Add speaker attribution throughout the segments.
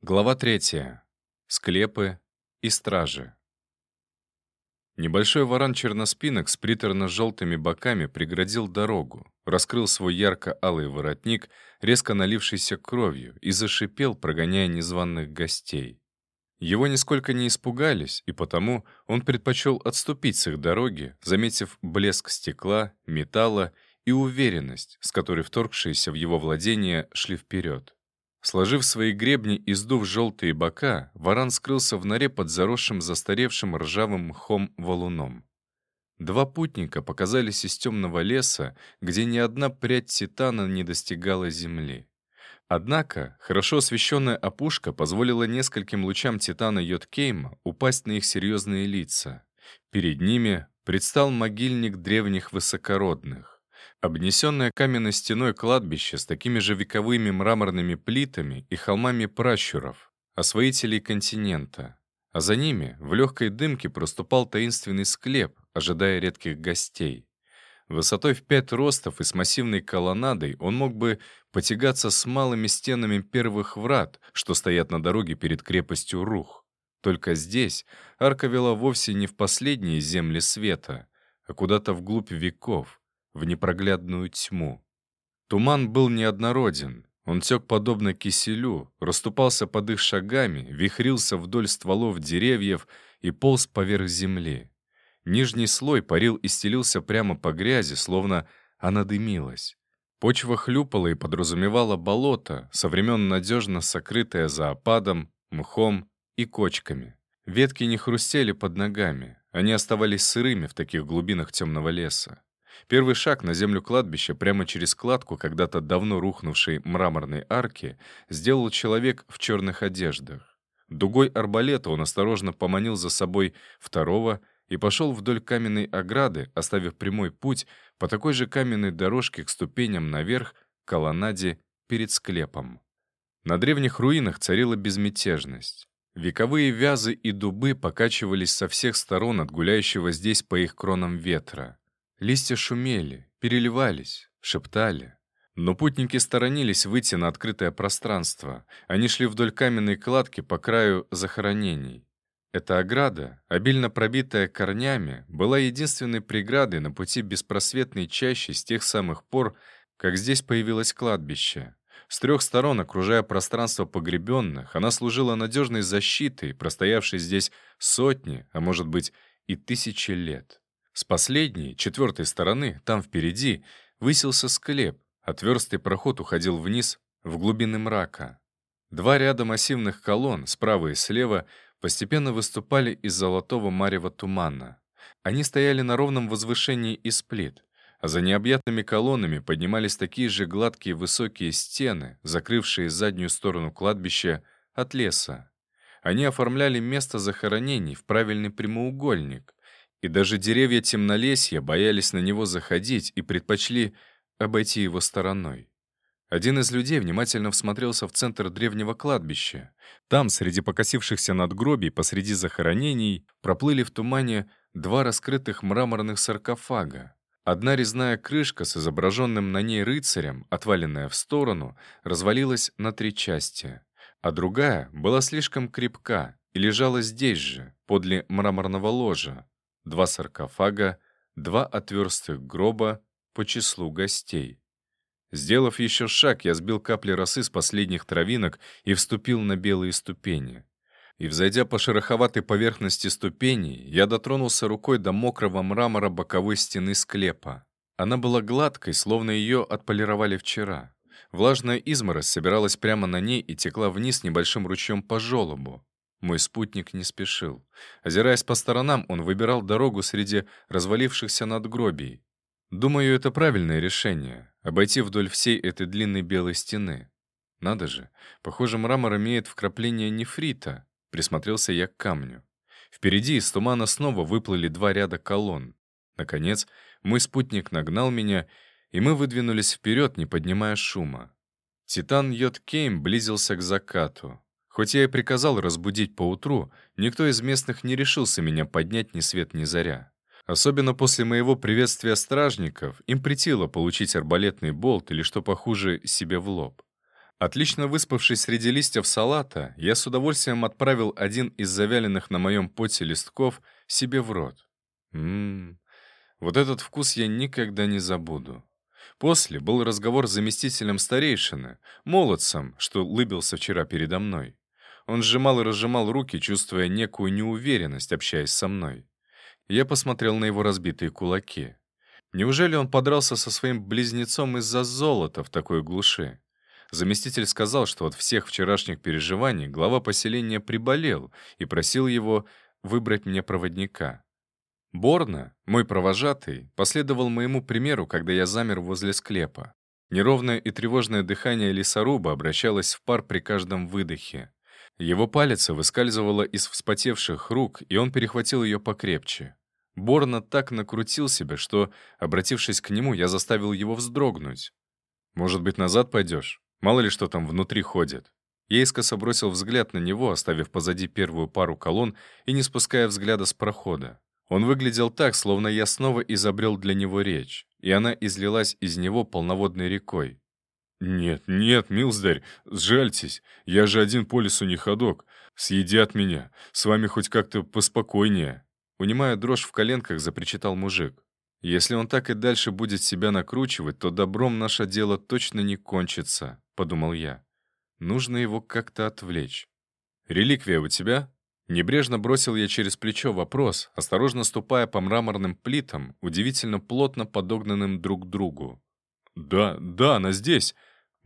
Speaker 1: Глава третья. Склепы и стражи. Небольшой варан черноспинок с приторно-желтыми боками преградил дорогу, раскрыл свой ярко-алый воротник, резко налившийся кровью, и зашипел, прогоняя незваных гостей. Его нисколько не испугались, и потому он предпочел отступить с их дороги, заметив блеск стекла, металла и уверенность, с которой вторгшиеся в его владение шли вперед. Сложив свои гребни и сдув желтые бока, варан скрылся в норе под заросшим застаревшим ржавым мхом валуном. Два путника показались из темного леса, где ни одна прядь титана не достигала земли. Однако, хорошо освещенная опушка позволила нескольким лучам титана Йоткейма упасть на их серьезные лица. Перед ними предстал могильник древних высокородных. Обнесенное каменной стеной кладбище с такими же вековыми мраморными плитами и холмами пращуров, освоителей континента. А за ними в легкой дымке проступал таинственный склеп, ожидая редких гостей. Высотой в пять ростов и с массивной колоннадой он мог бы потягаться с малыми стенами первых врат, что стоят на дороге перед крепостью Рух. Только здесь арка вела вовсе не в последние земли света, а куда-то вглубь веков, в непроглядную тьму. Туман был неоднороден. Он тек подобно киселю, расступался под их шагами, вихрился вдоль стволов деревьев и полз поверх земли. Нижний слой парил и стелился прямо по грязи, словно она дымилась. Почва хлюпала и подразумевала болото, со времен надежно сокрытое за опадом, мхом и кочками. Ветки не хрустели под ногами, они оставались сырыми в таких глубинах темного леса. Первый шаг на землю кладбища прямо через кладку когда-то давно рухнувшей мраморной арки сделал человек в черных одеждах. Дугой арбалета он осторожно поманил за собой второго и пошел вдоль каменной ограды, оставив прямой путь по такой же каменной дорожке к ступеням наверх, колоннаде перед склепом. На древних руинах царила безмятежность. Вековые вязы и дубы покачивались со всех сторон от гуляющего здесь по их кронам ветра. Листья шумели, переливались, шептали. Но путники сторонились выйти на открытое пространство. Они шли вдоль каменной кладки по краю захоронений. Эта ограда, обильно пробитая корнями, была единственной преградой на пути беспросветной чащи с тех самых пор, как здесь появилось кладбище. С трех сторон, окружая пространство погребенных, она служила надежной защитой, простоявшей здесь сотни, а может быть и тысячи лет. С последней, четвертой стороны, там впереди, высился склеп, отверстый проход уходил вниз, в глубины мрака. Два ряда массивных колонн, справа и слева, постепенно выступали из золотого марева тумана. Они стояли на ровном возвышении из плит, а за необъятными колоннами поднимались такие же гладкие высокие стены, закрывшие заднюю сторону кладбища от леса. Они оформляли место захоронений в правильный прямоугольник, и даже деревья темнолесья боялись на него заходить и предпочли обойти его стороной. Один из людей внимательно всмотрелся в центр древнего кладбища. Там, среди покосившихся надгробий, посреди захоронений, проплыли в тумане два раскрытых мраморных саркофага. Одна резная крышка с изображенным на ней рыцарем, отваленная в сторону, развалилась на три части, а другая была слишком крепка и лежала здесь же, подле мраморного ложа, два саркофага, два отверстых гроба по числу гостей. Сделав еще шаг, я сбил капли росы с последних травинок и вступил на белые ступени. И, взойдя по шероховатой поверхности ступеней, я дотронулся рукой до мокрого мрамора боковой стены склепа. Она была гладкой, словно ее отполировали вчера. Влажная изморозь собиралась прямо на ней и текла вниз небольшим ручьем по желобу. Мой спутник не спешил. Озираясь по сторонам, он выбирал дорогу среди развалившихся надгробий. Думаю, это правильное решение — обойти вдоль всей этой длинной белой стены. Надо же, похоже, мрамор имеет вкрапление нефрита. Присмотрелся я к камню. Впереди из тумана снова выплыли два ряда колонн. Наконец, мой спутник нагнал меня, и мы выдвинулись вперед, не поднимая шума. Титан Йоткейм близился к закату. Хоть я и приказал разбудить поутру, никто из местных не решился меня поднять ни свет ни заря. Особенно после моего приветствия стражников им притило получить арбалетный болт или, что похуже, себе в лоб. Отлично выспавшись среди листьев салата, я с удовольствием отправил один из завяленных на моем поте листков себе в рот. Ммм, вот этот вкус я никогда не забуду. После был разговор с заместителем старейшины, молодцем, что лыбился вчера передо мной. Он сжимал и разжимал руки, чувствуя некую неуверенность, общаясь со мной. Я посмотрел на его разбитые кулаки. Неужели он подрался со своим близнецом из-за золота в такой глуши? Заместитель сказал, что от всех вчерашних переживаний глава поселения приболел и просил его выбрать мне проводника. Борна, мой провожатый, последовал моему примеру, когда я замер возле склепа. Неровное и тревожное дыхание лесоруба обращалось в пар при каждом выдохе. Его палец выскальзывала из вспотевших рук, и он перехватил ее покрепче. Борна так накрутил себя, что, обратившись к нему, я заставил его вздрогнуть. «Может быть, назад пойдешь? Мало ли что там внутри ходит». Я искоса бросил взгляд на него, оставив позади первую пару колонн и не спуская взгляда с прохода. Он выглядел так, словно я снова изобрел для него речь, и она излилась из него полноводной рекой. «Нет, нет, милздарь, сжальтесь, я же один по лесу не ходок. Съедят меня, с вами хоть как-то поспокойнее». Унимая дрожь в коленках, запричитал мужик. «Если он так и дальше будет себя накручивать, то добром наше дело точно не кончится», — подумал я. «Нужно его как-то отвлечь». «Реликвия у тебя?» Небрежно бросил я через плечо вопрос, осторожно ступая по мраморным плитам, удивительно плотно подогнанным друг к другу. «Да, да, она здесь!»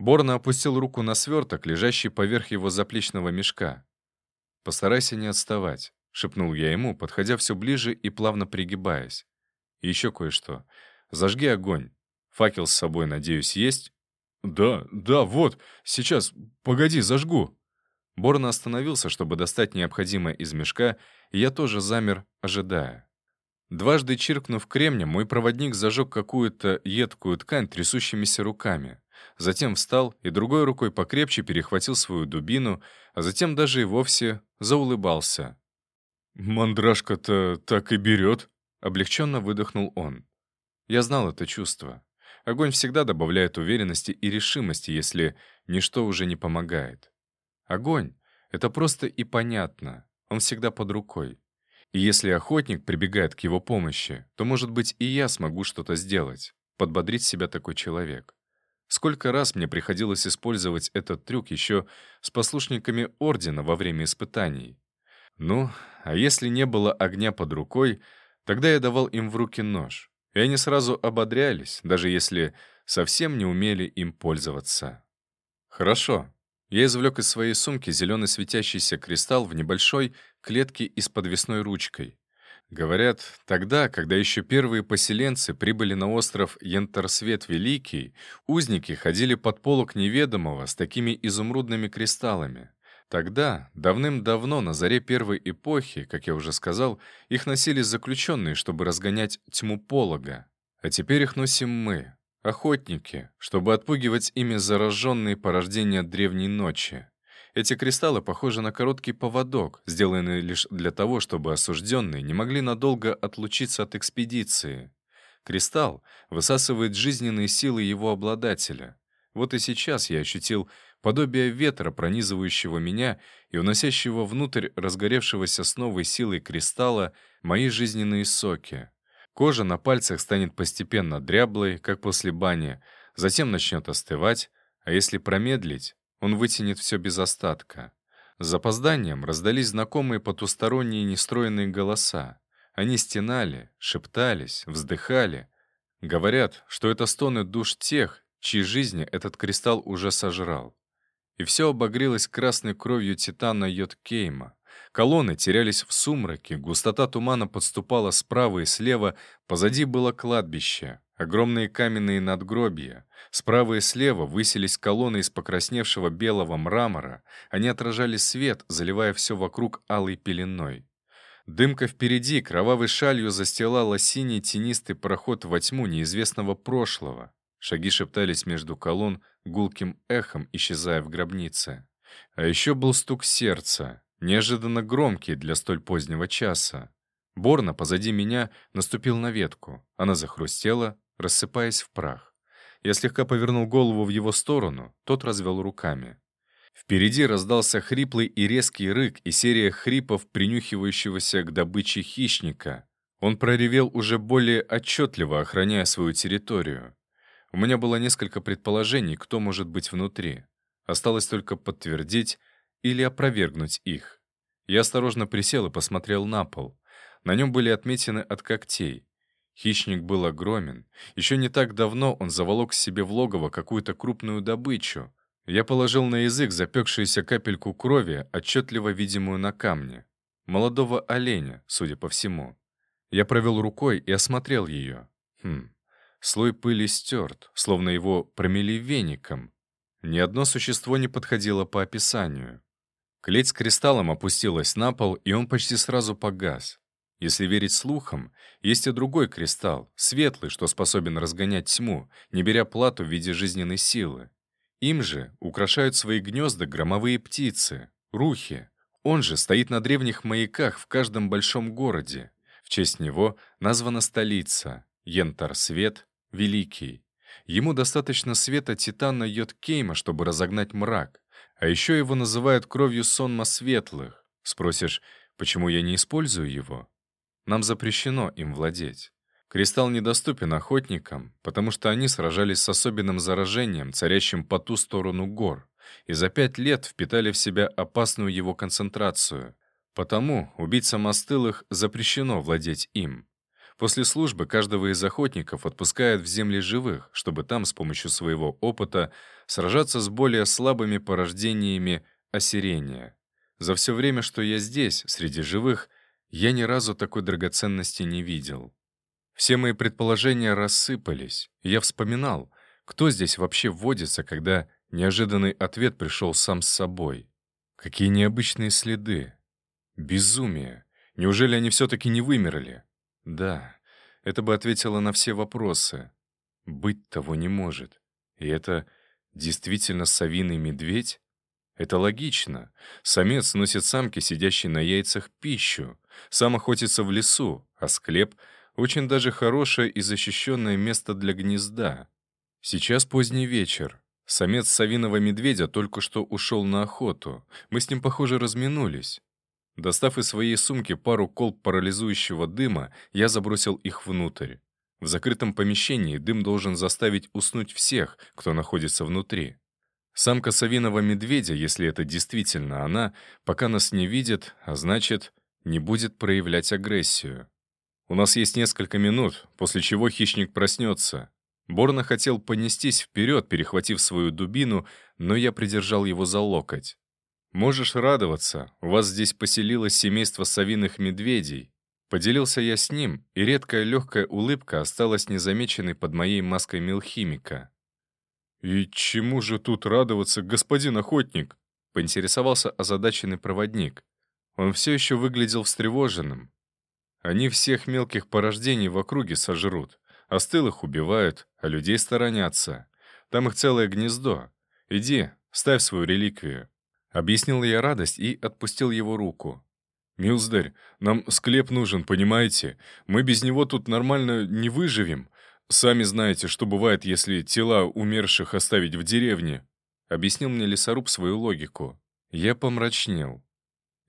Speaker 1: Борна опустил руку на сверток, лежащий поверх его заплечного мешка. «Постарайся не отставать», — шепнул я ему, подходя все ближе и плавно пригибаясь. «И еще кое-что. Зажги огонь. Факел с собой, надеюсь, есть?» «Да, да, вот, сейчас, погоди, зажгу». Борна остановился, чтобы достать необходимое из мешка, и я тоже замер, ожидая. Дважды чиркнув кремнем, мой проводник зажег какую-то едкую ткань трясущимися руками. Затем встал и другой рукой покрепче перехватил свою дубину, а затем даже и вовсе заулыбался. «Мандрашка-то так и берет», — облегченно выдохнул он. Я знал это чувство. Огонь всегда добавляет уверенности и решимости, если ничто уже не помогает. Огонь — это просто и понятно, он всегда под рукой. И если охотник прибегает к его помощи, то, может быть, и я смогу что-то сделать, подбодрить себя такой человек. Сколько раз мне приходилось использовать этот трюк еще с послушниками Ордена во время испытаний. Ну, а если не было огня под рукой, тогда я давал им в руки нож, и они сразу ободрялись, даже если совсем не умели им пользоваться. Хорошо, я извлек из своей сумки зеленый светящийся кристалл в небольшой клетке и с подвесной ручкой. Говорят, тогда, когда еще первые поселенцы прибыли на остров Янтарсвет Великий, узники ходили под полок неведомого с такими изумрудными кристаллами. Тогда, давным-давно, на заре первой эпохи, как я уже сказал, их носили заключенные, чтобы разгонять тьму полога. А теперь их носим мы, Охотники, чтобы отпугивать ими зараженные порождения древней ночи. Эти кристаллы похожи на короткий поводок, сделанный лишь для того, чтобы осужденные не могли надолго отлучиться от экспедиции. Кристалл высасывает жизненные силы его обладателя. Вот и сейчас я ощутил подобие ветра, пронизывающего меня и уносящего внутрь разгоревшегося с новой силой кристалла мои жизненные соки. Кожа на пальцах станет постепенно дряблой, как после бани, затем начнет остывать, а если промедлить, он вытянет все без остатка. С запозданием раздались знакомые потусторонние нестроенные голоса. Они стенали, шептались, вздыхали. Говорят, что это стоны душ тех, чьи жизни этот кристалл уже сожрал. И все обогрелось красной кровью титана Йоткейма. Колонны терялись в сумраке, густота тумана подступала справа и слева, позади было кладбище, огромные каменные надгробия. Справа и слева высились колонны из покрасневшего белого мрамора, они отражали свет, заливая все вокруг алой пеленой. Дымка впереди кровавой шалью застилала синий тенистый проход во тьму неизвестного прошлого. Шаги шептались между колонн гулким эхом, исчезая в гробнице. А еще был стук сердца, неожиданно громкий для столь позднего часа. Борна позади меня наступил на ветку. Она захрустела, рассыпаясь в прах. Я слегка повернул голову в его сторону, тот развел руками. Впереди раздался хриплый и резкий рык и серия хрипов, принюхивающегося к добыче хищника. Он проревел уже более отчетливо, охраняя свою территорию. У меня было несколько предположений, кто может быть внутри. Осталось только подтвердить или опровергнуть их. Я осторожно присел и посмотрел на пол. На нем были отметины от когтей. Хищник был огромен. Еще не так давно он заволок себе в логово какую-то крупную добычу. Я положил на язык запекшуюся капельку крови, отчетливо видимую на камне. Молодого оленя, судя по всему. Я провел рукой и осмотрел ее. Хм, слой пыли стерт, словно его промели веником. Ни одно существо не подходило по описанию. Клеть с кристаллом опустилась на пол, и он почти сразу погас. Если верить слухам, есть и другой кристалл, светлый, что способен разгонять тьму, не беря плату в виде жизненной силы. Им же украшают свои гнезда громовые птицы, рухи. Он же стоит на древних маяках в каждом большом городе. В честь него названа столица — Ентар-свет, Великий. Ему достаточно света титана Йоткейма, чтобы разогнать мрак. А еще его называют кровью сонма светлых. Спросишь, почему я не использую его? Нам запрещено им владеть. Кристалл недоступен охотникам, потому что они сражались с особенным заражением, царящим по ту сторону гор, и за пять лет впитали в себя опасную его концентрацию. Потому убийцам остылых запрещено владеть им. После службы каждого из охотников отпускают в земли живых, чтобы там с помощью своего опыта сражаться с более слабыми порождениями осирения. За все время, что я здесь, среди живых, я ни разу такой драгоценности не видел. Все мои предположения рассыпались, я вспоминал, кто здесь вообще водится, когда неожиданный ответ пришел сам с собой. Какие необычные следы. Безумие. Неужели они все-таки не вымерли? Да, это бы ответило на все вопросы. Быть того не может. И это действительно совиный медведь? Это логично. Самец носит самке, сидящей на яйцах, пищу. Сам охотится в лесу, а склеп — очень даже хорошее и защищенное место для гнезда. Сейчас поздний вечер. Самец совиного медведя только что ушел на охоту. Мы с ним, похоже, разминулись. Достав из своей сумки пару колб парализующего дыма, я забросил их внутрь. В закрытом помещении дым должен заставить уснуть всех, кто находится внутри. Самка совиного медведя, если это действительно она, пока нас не видит, а значит, не будет проявлять агрессию. У нас есть несколько минут, после чего хищник проснется. Борна хотел понестись вперед, перехватив свою дубину, но я придержал его за локоть. «Можешь радоваться, у вас здесь поселилось семейство совиных медведей». Поделился я с ним, и редкая легкая улыбка осталась незамеченной под моей маской мелхимика. «И чему же тут радоваться, господин охотник?» — поинтересовался озадаченный проводник. Он все еще выглядел встревоженным. «Они всех мелких порождений в округе сожрут, остылых убивают, а людей сторонятся. Там их целое гнездо. Иди, ставь свою реликвию». Объяснил я радость и отпустил его руку. «Милздарь, нам склеп нужен, понимаете? Мы без него тут нормально не выживем. Сами знаете, что бывает, если тела умерших оставить в деревне», — объяснил мне лесоруб свою логику. Я помрачнел.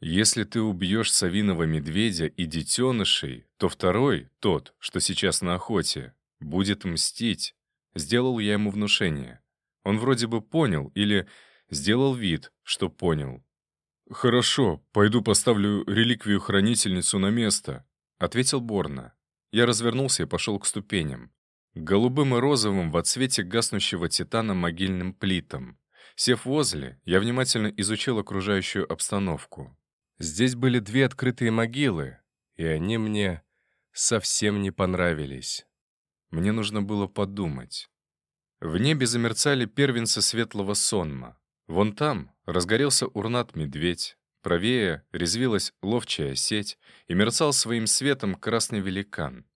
Speaker 1: «Если ты убьешь совиного медведя и детенышей, то второй, тот, что сейчас на охоте, будет мстить». Сделал я ему внушение. Он вроде бы понял или сделал вид, что понял. «Хорошо, пойду поставлю реликвию-хранительницу на место», — ответил Борна. Я развернулся и пошел к ступеням голубым и розовым в отсвете гаснущего титана могильным плитам. Сев возле, я внимательно изучил окружающую обстановку. Здесь были две открытые могилы, и они мне совсем не понравились. Мне нужно было подумать. В небе замерцали первенцы светлого сонма. Вон там разгорелся урнат-медведь, правее резвилась ловчая сеть и мерцал своим светом красный великан.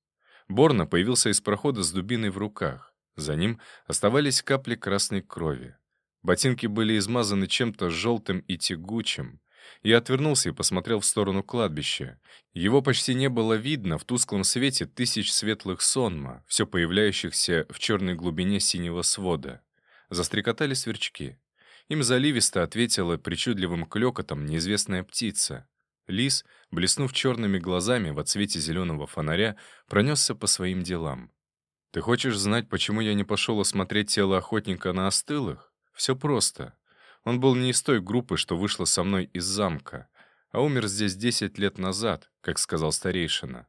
Speaker 1: Борна появился из прохода с дубиной в руках. За ним оставались капли красной крови. Ботинки были измазаны чем-то желтым и тягучим. Я отвернулся и посмотрел в сторону кладбища. Его почти не было видно в тусклом свете тысяч светлых сонма, все появляющихся в черной глубине синего свода. Застрекотали сверчки. Им заливисто ответила причудливым клёкотом неизвестная птица. Лис, блеснув черными глазами в отсвете зеленого фонаря, пронесся по своим делам. «Ты хочешь знать, почему я не пошел осмотреть тело охотника на остылых? Все просто. Он был не из той группы, что вышла со мной из замка, а умер здесь 10 лет назад, как сказал старейшина.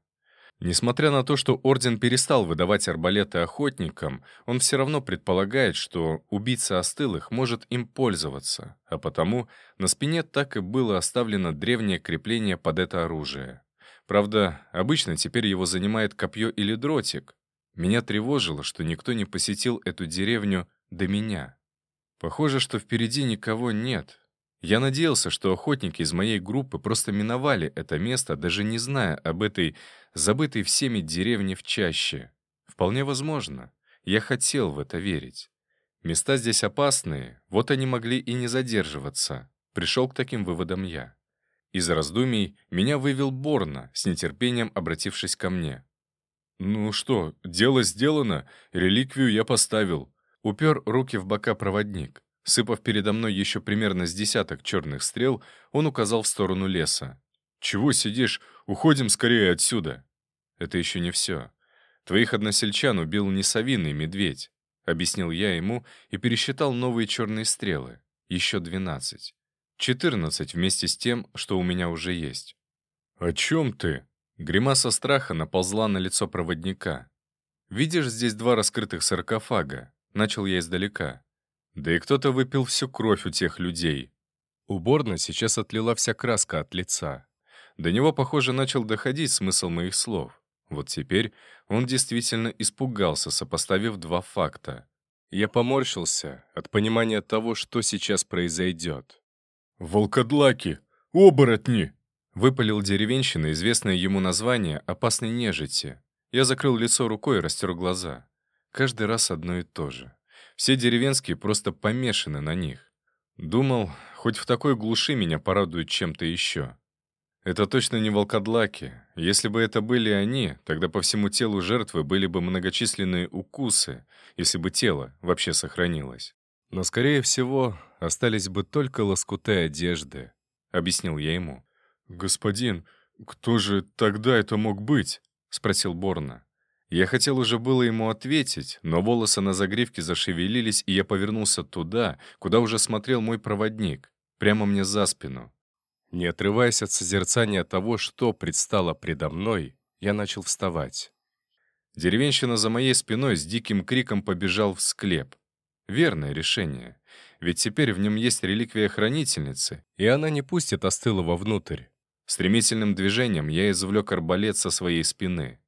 Speaker 1: Несмотря на то, что Орден перестал выдавать арбалеты охотникам, он все равно предполагает, что убийца остылых может им пользоваться, а потому на спине так и было оставлено древнее крепление под это оружие. Правда, обычно теперь его занимает копье или дротик. Меня тревожило, что никто не посетил эту деревню до меня. Похоже, что впереди никого нет. Я надеялся, что охотники из моей группы просто миновали это место, даже не зная об этой забытой всеми деревне в чаще. Вполне возможно. Я хотел в это верить. Места здесь опасные, вот они могли и не задерживаться. Пришел к таким выводам я. Из раздумий меня вывел Борна, с нетерпением обратившись ко мне. «Ну что, дело сделано, реликвию я поставил. Упер руки в бока проводник. Сыпав передо мной еще примерно с десяток черных стрел, он указал в сторону леса. «Чего сидишь? Уходим скорее отсюда!» «Это еще не все. Твоих односельчан убил не совиный медведь», — объяснил я ему и пересчитал новые черные стрелы. Еще двенадцать. Четырнадцать вместе с тем, что у меня уже есть. «О чем ты?» Гримаса страха наползла на лицо проводника. «Видишь здесь два раскрытых саркофага? Начал я издалека. Да и кто-то выпил всю кровь у тех людей. У сейчас отлила вся краска от лица. До него, похоже, начал доходить смысл моих слов. Вот теперь он действительно испугался, сопоставив два факта. Я поморщился от понимания того, что сейчас произойдет. «Волкодлаки! Оборотни!» Выпалил деревенщина, известное ему название «опасной нежити». Я закрыл лицо рукой и растер глаза. Каждый раз одно и то же. Все деревенские просто помешаны на них. Думал, хоть в такой глуши меня порадуют чем-то еще. Это точно не волкодлаки. Если бы это были они, тогда по всему телу жертвы были бы многочисленные укусы, если бы тело вообще сохранилось. Но, скорее всего, остались бы только лоскуты одежды, — объяснил я ему. «Господин, кто же тогда это мог быть?» — спросил Борна. Я хотел уже было ему ответить, но волосы на загривке зашевелились, и я повернулся туда, куда уже смотрел мой проводник, прямо мне за спину. Не отрываясь от созерцания того, что предстало предо мной, я начал вставать. Деревенщина за моей спиной с диким криком побежал в склеп. Верное решение. Ведь теперь в нем есть реликвия хранительницы, и она не пустит остылого внутрь. Стремительным движением я извлек арбалет со своей спины.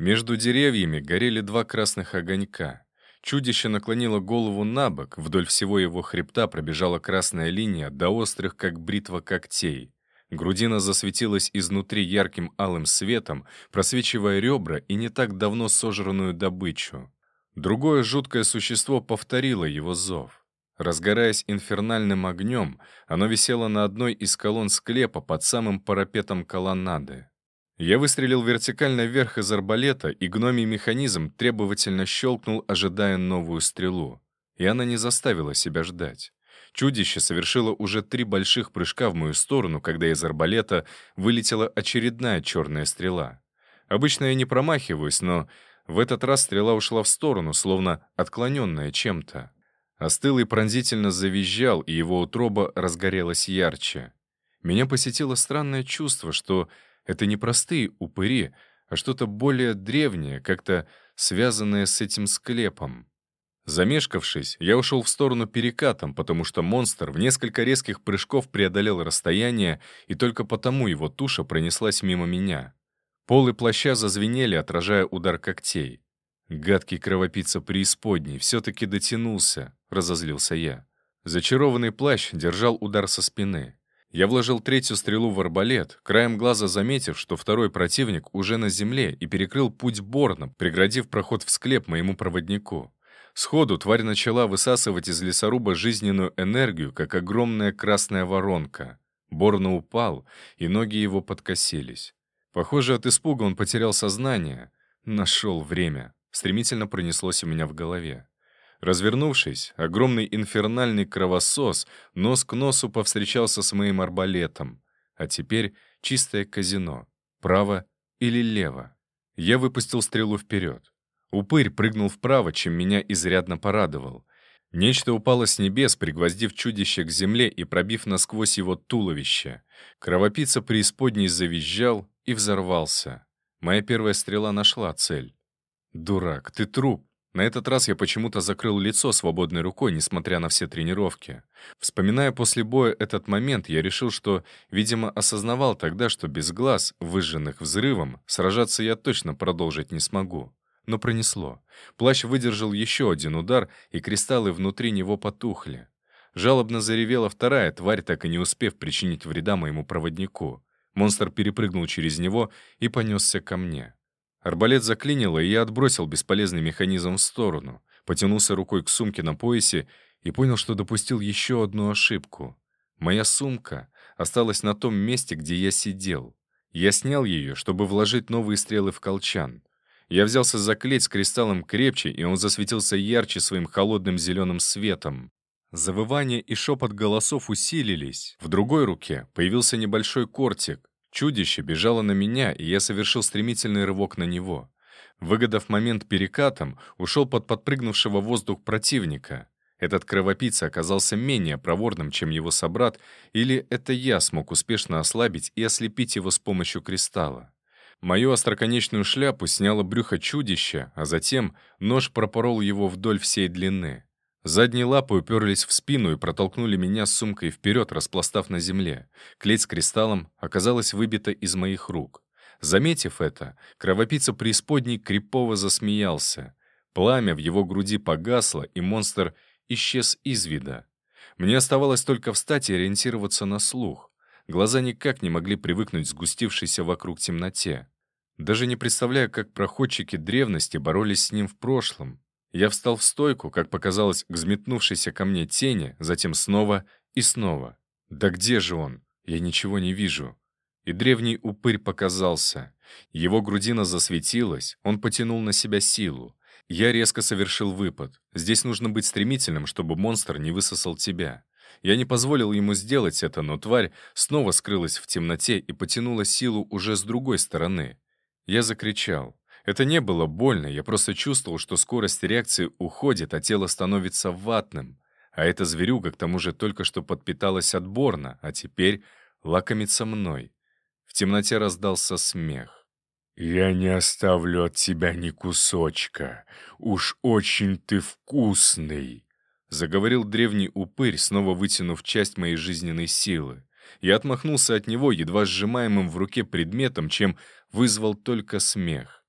Speaker 1: Между деревьями горели два красных огонька. Чудище наклонило голову на бок, вдоль всего его хребта пробежала красная линия до острых, как бритва когтей. Грудина засветилась изнутри ярким алым светом, просвечивая ребра и не так давно сожранную добычу. Другое жуткое существо повторило его зов. Разгораясь инфернальным огнем, оно висело на одной из колонн склепа под самым парапетом колоннады. Я выстрелил вертикально вверх из арбалета, и гномий механизм требовательно щелкнул, ожидая новую стрелу. И она не заставила себя ждать. Чудище совершило уже три больших прыжка в мою сторону, когда из арбалета вылетела очередная черная стрела. Обычно я не промахиваюсь, но в этот раз стрела ушла в сторону, словно отклоненная чем-то. Остылый пронзительно завизжал, и его утроба разгорелась ярче. Меня посетило странное чувство, что это не простые упыри, а что-то более древнее, как-то связанное с этим склепом. Замешкавшись, я ушел в сторону перекатом, потому что монстр в несколько резких прыжков преодолел расстояние, и только потому его туша пронеслась мимо меня. Полы плаща зазвенели, отражая удар когтей. Гадкий кровопийца преисподней все-таки дотянулся, разозлился я. Зачарованный плащ держал удар со спины. Я вложил третью стрелу в арбалет, краем глаза заметив, что второй противник уже на земле и перекрыл путь Борна, преградив проход в склеп моему проводнику. Сходу тварь начала высасывать из лесоруба жизненную энергию, как огромная красная воронка. Борна упал, и ноги его подкосились. Похоже, от испуга он потерял сознание. Нашел время. Стремительно пронеслось у меня в голове. Развернувшись, огромный инфернальный кровосос нос к носу повстречался с моим арбалетом. А теперь чистое казино. Право или лево. Я выпустил стрелу вперед. Упырь прыгнул вправо, чем меня изрядно порадовал. Нечто упало с небес, пригвоздив чудище к земле и пробив насквозь его туловище. Кровопийца преисподней завизжал и взорвался. Моя первая стрела нашла цель. «Дурак, ты труп!» На этот раз я почему-то закрыл лицо свободной рукой, несмотря на все тренировки. Вспоминая после боя этот момент, я решил, что, видимо, осознавал тогда, что без глаз, выжженных взрывом, сражаться я точно продолжить не смогу но пронесло. Плащ выдержал еще один удар, и кристаллы внутри него потухли. Жалобно заревела вторая тварь, так и не успев причинить вреда моему проводнику. Монстр перепрыгнул через него и понесся ко мне. Арбалет заклинило, и я отбросил бесполезный механизм в сторону, потянулся рукой к сумке на поясе и понял, что допустил еще одну ошибку. Моя сумка осталась на том месте, где я сидел. Я снял ее, чтобы вложить новые стрелы в колчан. Я взялся за клеть с кристаллом крепче, и он засветился ярче своим холодным зеленым светом. Завывание и шепот голосов усилились. В другой руке появился небольшой кортик. Чудище бежало на меня, и я совершил стремительный рывок на него. Выгодав момент перекатом, ушел под подпрыгнувшего воздух противника. Этот кровопийца оказался менее проворным, чем его собрат, или это я смог успешно ослабить и ослепить его с помощью кристалла. Мою остроконечную шляпу сняло брюхо чудища, а затем нож пропорол его вдоль всей длины. Задние лапы уперлись в спину и протолкнули меня с сумкой вперед, распластав на земле. Клеть с кристаллом оказалась выбита из моих рук. Заметив это, кровопийца преисподней крипово засмеялся. Пламя в его груди погасло, и монстр исчез из вида. Мне оставалось только встать и ориентироваться на слух. Глаза никак не могли привыкнуть к сгустившейся вокруг темноте. Даже не представляю, как проходчики древности боролись с ним в прошлом. Я встал в стойку, как показалось, к взметнувшейся ко мне тени, затем снова и снова. Да где же он? Я ничего не вижу. И древний упырь показался. Его грудина засветилась, он потянул на себя силу. Я резко совершил выпад. Здесь нужно быть стремительным, чтобы монстр не высосал тебя. Я не позволил ему сделать это, но тварь снова скрылась в темноте и потянула силу уже с другой стороны. Я закричал. Это не было больно, я просто чувствовал, что скорость реакции уходит, а тело становится ватным. А эта зверюга, к тому же, только что подпиталась отборно, а теперь лакомится мной. В темноте раздался смех. «Я не оставлю от тебя ни кусочка. Уж очень ты вкусный!» Заговорил древний упырь, снова вытянув часть моей жизненной силы. Я отмахнулся от него, едва сжимаемым в руке предметом, чем вызвал только смех.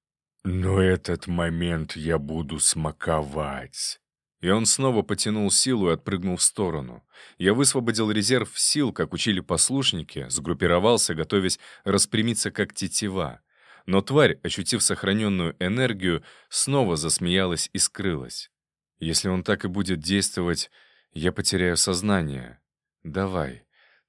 Speaker 1: «Но этот момент я буду смаковать». И он снова потянул силу и отпрыгнул в сторону. Я высвободил резерв сил, как учили послушники, сгруппировался, готовясь распрямиться как тетива. Но тварь, ощутив сохраненную энергию, снова засмеялась и скрылась. Если он так и будет действовать, я потеряю сознание. Давай,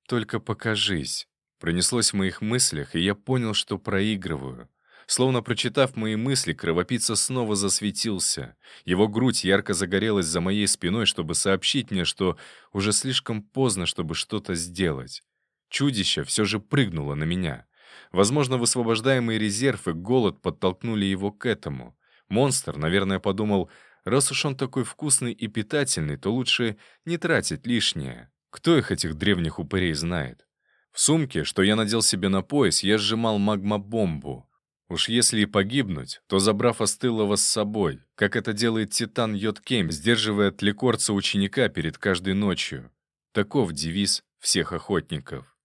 Speaker 1: только покажись. Пронеслось в моих мыслях, и я понял, что проигрываю. Словно прочитав мои мысли, кровопийца снова засветился. Его грудь ярко загорелась за моей спиной, чтобы сообщить мне, что уже слишком поздно, чтобы что-то сделать. Чудище все же прыгнуло на меня. Возможно, высвобождаемый резерв и голод подтолкнули его к этому. Монстр, наверное, подумал, Раз уж он такой вкусный и питательный, то лучше не тратить лишнее. Кто их, этих древних упырей, знает? В сумке, что я надел себе на пояс, я сжимал магма-бомбу. Уж если и погибнуть, то забрав остылого с собой, как это делает Титан Йоткейм, сдерживая тлекорца ученика перед каждой ночью. Таков девиз всех охотников.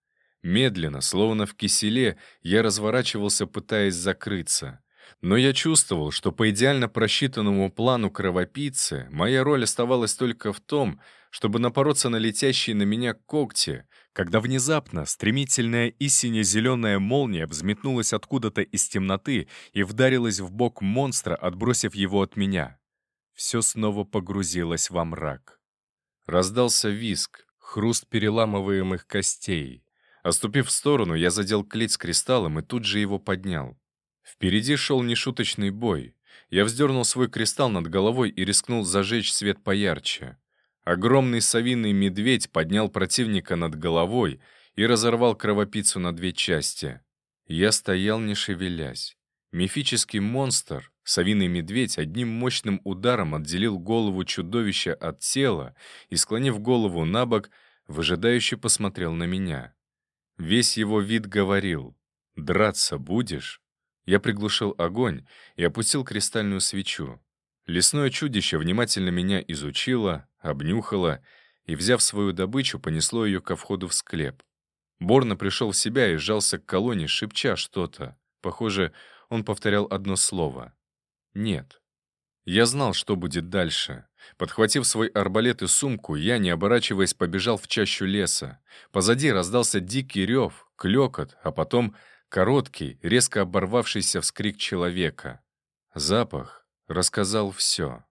Speaker 1: Медленно, словно в киселе, я разворачивался, пытаясь закрыться. Но я чувствовал, что по идеально просчитанному плану кровопийцы моя роль оставалась только в том, чтобы напороться на летящие на меня когти, когда внезапно стремительная и сине-зеленая молния взметнулась откуда-то из темноты и вдарилась в бок монстра, отбросив его от меня. Все снова погрузилось во мрак. Раздался виск, хруст переламываемых костей. Оступив в сторону, я задел клеть с кристаллом и тут же его поднял. Впереди шел нешуточный бой. Я вздернул свой кристалл над головой и рискнул зажечь свет поярче. Огромный совиный медведь поднял противника над головой и разорвал кровопицу на две части. Я стоял, не шевелясь. Мифический монстр, совиный медведь, одним мощным ударом отделил голову чудовища от тела и, склонив голову на бок, выжидающе посмотрел на меня. Весь его вид говорил «Драться будешь?» Я приглушил огонь и опустил кристальную свечу. Лесное чудище внимательно меня изучило, обнюхало и, взяв свою добычу, понесло ее ко входу в склеп. Борна пришел в себя и сжался к колонне, шепча что-то. Похоже, он повторял одно слово. «Нет». Я знал, что будет дальше. Подхватив свой арбалет и сумку, я, не оборачиваясь, побежал в чащу леса. Позади раздался дикий рев, клёкот, а потом короткий, резко оборвавшийся вскрик человека. Запах рассказал все.